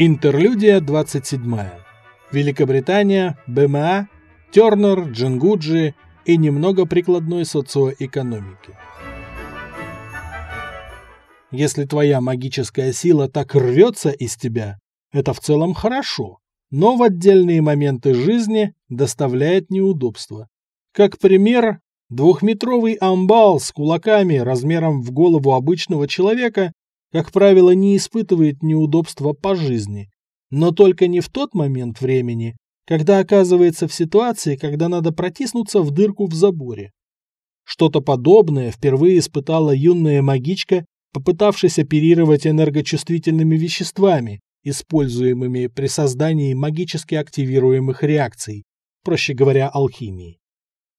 Интерлюдия 27. Великобритания, БМА, Тернер, Джингуджи и немного прикладной социоэкономики. Если твоя магическая сила так рвется из тебя, это в целом хорошо, но в отдельные моменты жизни доставляет неудобства. Как пример, двухметровый амбал с кулаками размером в голову обычного человека как правило, не испытывает неудобства по жизни, но только не в тот момент времени, когда оказывается в ситуации, когда надо протиснуться в дырку в заборе. Что-то подобное впервые испытала юная магичка, попытавшись оперировать энергочувствительными веществами, используемыми при создании магически активируемых реакций, проще говоря, алхимии.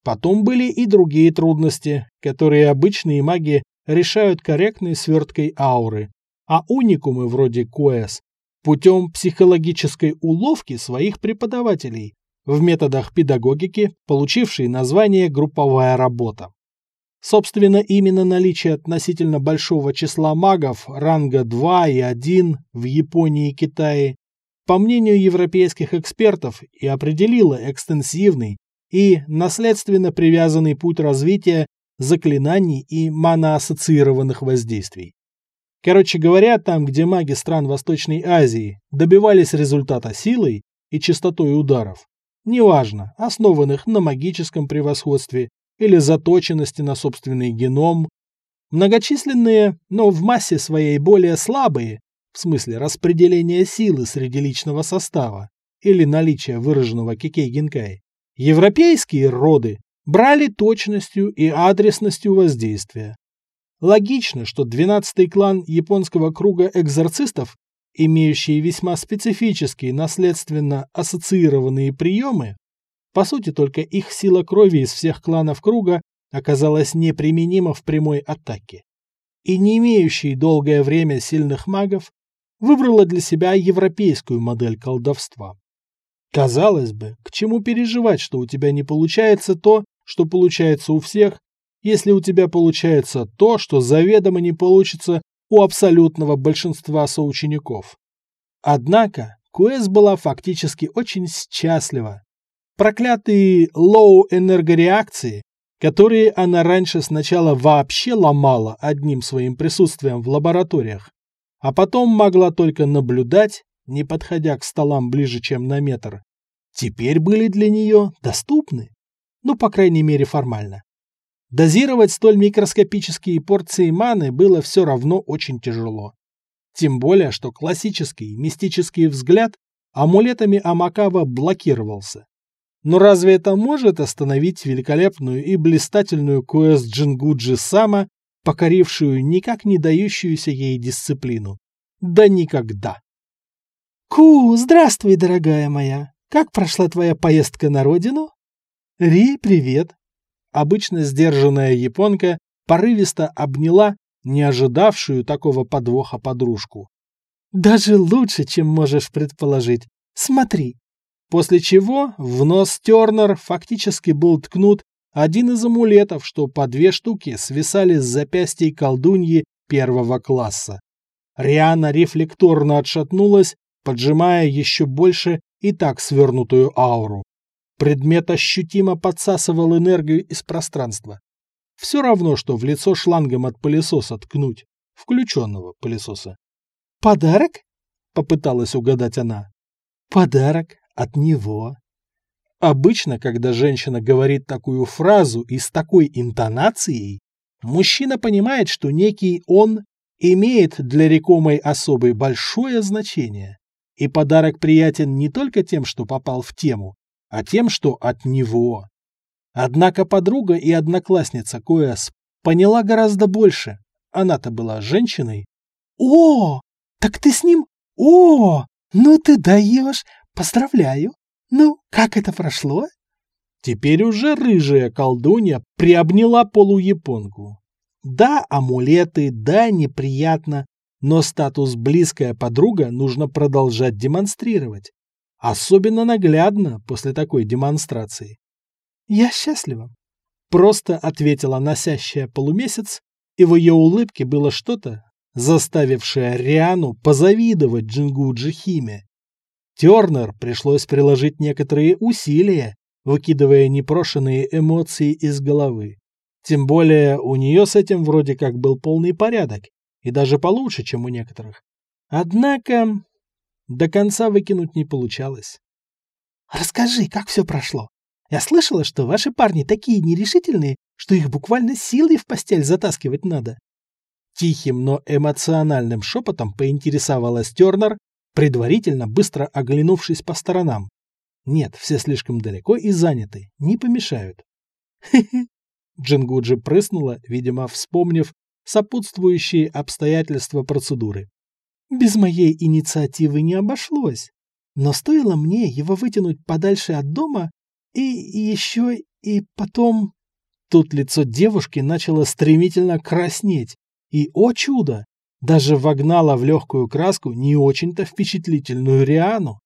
Потом были и другие трудности, которые обычные маги решают корректной сверткой ауры, а уникумы вроде КОЭС путем психологической уловки своих преподавателей в методах педагогики, получившей название «групповая работа». Собственно, именно наличие относительно большого числа магов ранга 2 и 1 в Японии и Китае, по мнению европейских экспертов, и определило экстенсивный и наследственно привязанный путь развития заклинаний и маноассоциированных воздействий. Короче говоря, там, где маги стран Восточной Азии добивались результата силой и частотой ударов, неважно, основанных на магическом превосходстве или заточенности на собственный геном, многочисленные, но в массе своей более слабые, в смысле распределения силы среди личного состава или наличия выраженного кикей-гинкай, европейские роды брали точностью и адресностью воздействия. Логично, что 12-й клан японского круга экзорцистов, имеющий весьма специфические наследственно ассоциированные приемы, по сути только их сила крови из всех кланов круга оказалась неприменима в прямой атаке. И не имеющий долгое время сильных магов, выбрала для себя европейскую модель колдовства. Казалось бы, к чему переживать, что у тебя не получается то, что получается у всех, если у тебя получается то, что заведомо не получится у абсолютного большинства соучеников. Однако Куэс была фактически очень счастлива. Проклятые лоу-энергореакции, которые она раньше сначала вообще ломала одним своим присутствием в лабораториях, а потом могла только наблюдать, не подходя к столам ближе, чем на метр, теперь были для нее доступны ну, по крайней мере, формально. Дозировать столь микроскопические порции маны было все равно очень тяжело. Тем более, что классический мистический взгляд амулетами Амакава блокировался. Но разве это может остановить великолепную и блистательную Куэс Джингуджи Сама, покорившую никак не дающуюся ей дисциплину? Да никогда. Ку, здравствуй, дорогая моя. Как прошла твоя поездка на родину? «Ри, привет!» Обычно сдержанная японка порывисто обняла не ожидавшую такого подвоха подружку. «Даже лучше, чем можешь предположить. Смотри!» После чего в нос Тернер фактически был ткнут один из амулетов, что по две штуки свисали с запястьей колдуньи первого класса. Риана рефлекторно отшатнулась, поджимая еще больше и так свернутую ауру. Предмет ощутимо подсасывал энергию из пространства. Все равно, что в лицо шлангом от пылесоса ткнуть. Включенного пылесоса. «Подарок?» — попыталась угадать она. «Подарок от него». Обычно, когда женщина говорит такую фразу и с такой интонацией, мужчина понимает, что некий «он» имеет для рекомой особой большое значение. И подарок приятен не только тем, что попал в тему, а тем, что от него. Однако подруга и одноклассница Коэс поняла гораздо больше. Она-то была женщиной. «О, так ты с ним? О, ну ты даешь! Поздравляю! Ну, как это прошло?» Теперь уже рыжая колдунья приобняла полуяпонку. Да, амулеты, да, неприятно, но статус «близкая подруга» нужно продолжать демонстрировать. Особенно наглядно после такой демонстрации. «Я счастлива», — просто ответила носящая полумесяц, и в ее улыбке было что-то, заставившее Риану позавидовать Джингуджи Химе. Тернер пришлось приложить некоторые усилия, выкидывая непрошенные эмоции из головы. Тем более у нее с этим вроде как был полный порядок, и даже получше, чем у некоторых. Однако до конца выкинуть не получалось. «Расскажи, как все прошло. Я слышала, что ваши парни такие нерешительные, что их буквально силой в постель затаскивать надо». Тихим, но эмоциональным шепотом поинтересовалась Тернер, предварительно быстро оглянувшись по сторонам. Нет, все слишком далеко и заняты, не помешают. Хе-хе. Джингуджи прыснула, видимо, вспомнив сопутствующие обстоятельства процедуры. Без моей инициативы не обошлось. Но стоило мне его вытянуть подальше от дома, и, еще, и потом... Тут лицо девушки начало стремительно краснеть, и, о чудо, даже вогнала в легкую краску не очень-то впечатлительную Риану.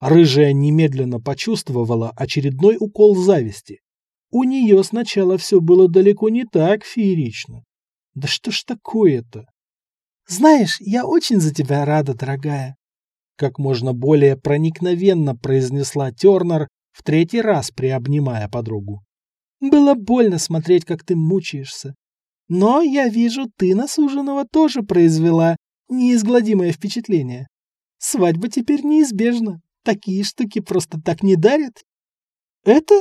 Рыжая немедленно почувствовала очередной укол зависти. У нее сначала все было далеко не так феерично. Да что ж такое-то? Знаешь, я очень за тебя рада, дорогая. Как можно более проникновенно произнесла Тернер, в третий раз приобнимая подругу. Было больно смотреть, как ты мучаешься. Но я вижу, ты на суженого тоже произвела неизгладимое впечатление. Свадьба теперь неизбежна. Такие штуки просто так не дарят. Это?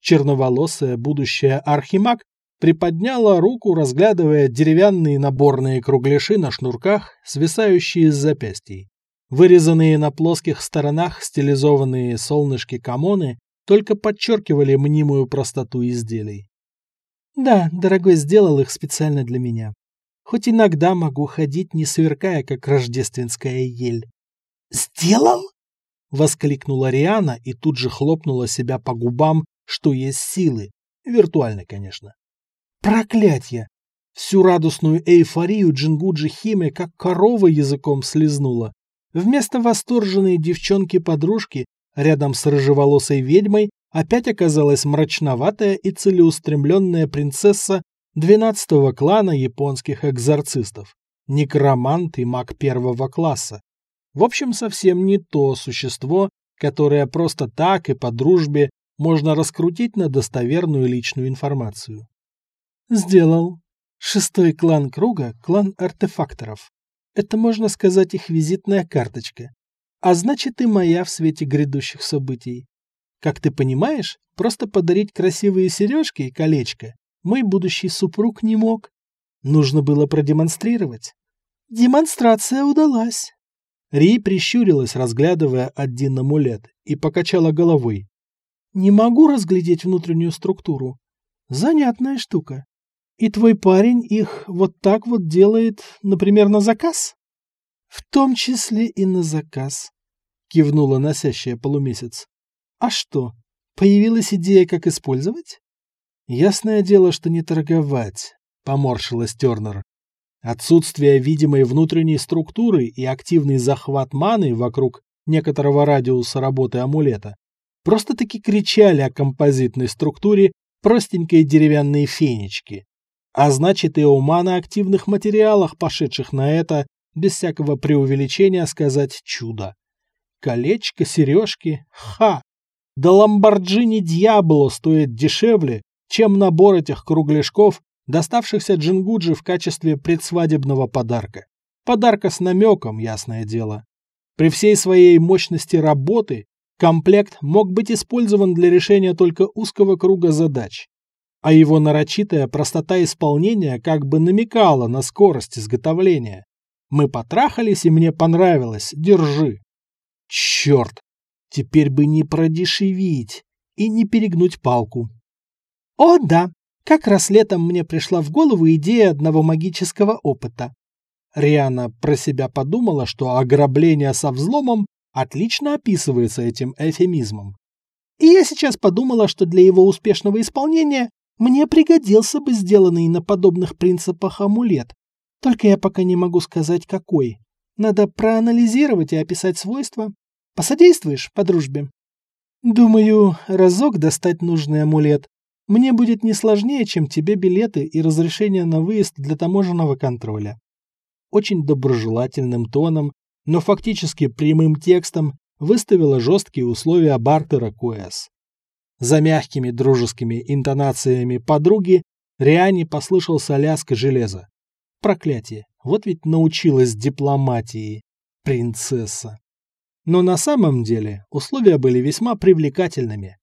Черноволосая будущая архимаг приподняла руку, разглядывая деревянные наборные кругляши на шнурках, свисающие с запястий. Вырезанные на плоских сторонах стилизованные солнышки-камоны только подчеркивали мнимую простоту изделий. Да, дорогой сделал их специально для меня. Хоть иногда могу ходить, не сверкая, как рождественская ель. «Сделал?» — воскликнула Риана и тут же хлопнула себя по губам, что есть силы. Виртуально, конечно. Проклятье! Всю радостную эйфорию Джингуджи Химе как корова языком слизнула. Вместо восторженной девчонки-подружки рядом с рыжеволосой ведьмой опять оказалась мрачноватая и целеустремленная принцесса двенадцатого клана японских экзорцистов, некромант и маг первого класса. В общем, совсем не то существо, которое просто так и по дружбе можно раскрутить на достоверную личную информацию. Сделал. Шестой клан круга – клан артефакторов. Это, можно сказать, их визитная карточка. А значит и моя в свете грядущих событий. Как ты понимаешь, просто подарить красивые сережки и колечко мой будущий супруг не мог. Нужно было продемонстрировать. Демонстрация удалась. Ри прищурилась, разглядывая один амулет, и покачала головой. Не могу разглядеть внутреннюю структуру. Занятная штука. И твой парень их вот так вот делает, например, на заказ? В том числе и на заказ, кивнула носящая полумесяц. А что, появилась идея, как использовать? Ясное дело, что не торговать, поморщилась Тернер. Отсутствие видимой внутренней структуры и активный захват маны вокруг некоторого радиуса работы амулета просто-таки кричали о композитной структуре простенькой деревянной фенечки. А значит и о маноактивных материалах, пошедших на это, без всякого преувеличения сказать чудо. Колечко, сережки, ха! Да Ламборджини Дьябло стоит дешевле, чем набор этих кругляшков, доставшихся Джингуджи в качестве предсвадебного подарка. Подарка с намеком, ясное дело. При всей своей мощности работы комплект мог быть использован для решения только узкого круга задач а его нарочитая простота исполнения как бы намекала на скорость изготовления. Мы потрахались, и мне понравилось. Держи. Черт! Теперь бы не продешевить и не перегнуть палку. О, да! Как раз летом мне пришла в голову идея одного магического опыта. Риана про себя подумала, что ограбление со взломом отлично описывается этим эфемизмом. И я сейчас подумала, что для его успешного исполнения мне пригодился бы сделанный на подобных принципах амулет. Только я пока не могу сказать, какой. Надо проанализировать и описать свойства. Посодействуешь по дружбе? Думаю, разок достать нужный амулет мне будет не сложнее, чем тебе билеты и разрешение на выезд для таможенного контроля. очень доброжелательным тоном, но фактически прямым текстом выставила жесткие условия бартера Куэс. За мягкими дружескими интонациями подруги Риане послышался лязг железа. Проклятие, вот ведь научилась дипломатии, принцесса. Но на самом деле условия были весьма привлекательными.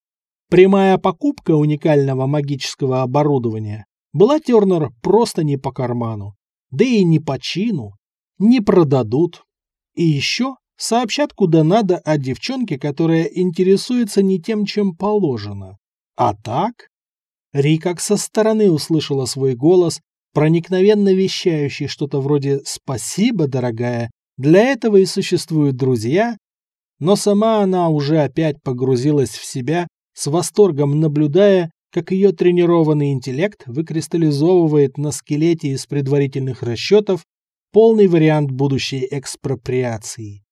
Прямая покупка уникального магического оборудования была Тернер просто не по карману, да и не по чину, не продадут. И еще сообщат куда надо о девчонке, которая интересуется не тем, чем положено. А так? Ри как со стороны услышала свой голос, проникновенно вещающий что-то вроде «Спасибо, дорогая, для этого и существуют друзья», но сама она уже опять погрузилась в себя, с восторгом наблюдая, как ее тренированный интеллект выкристаллизовывает на скелете из предварительных расчетов полный вариант будущей экспроприации.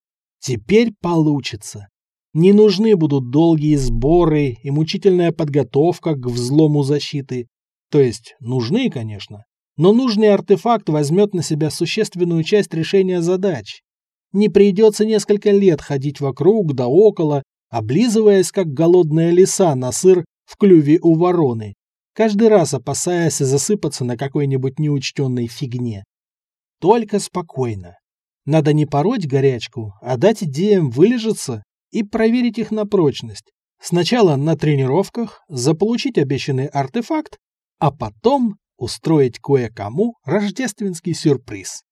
Теперь получится. Не нужны будут долгие сборы и мучительная подготовка к взлому защиты. То есть нужны, конечно, но нужный артефакт возьмет на себя существенную часть решения задач. Не придется несколько лет ходить вокруг да около, облизываясь, как голодная лиса на сыр в клюве у вороны, каждый раз опасаясь засыпаться на какой-нибудь неучтенной фигне. Только спокойно. Надо не пороть горячку, а дать идеям вылежаться и проверить их на прочность. Сначала на тренировках, заполучить обещанный артефакт, а потом устроить кое-кому рождественский сюрприз.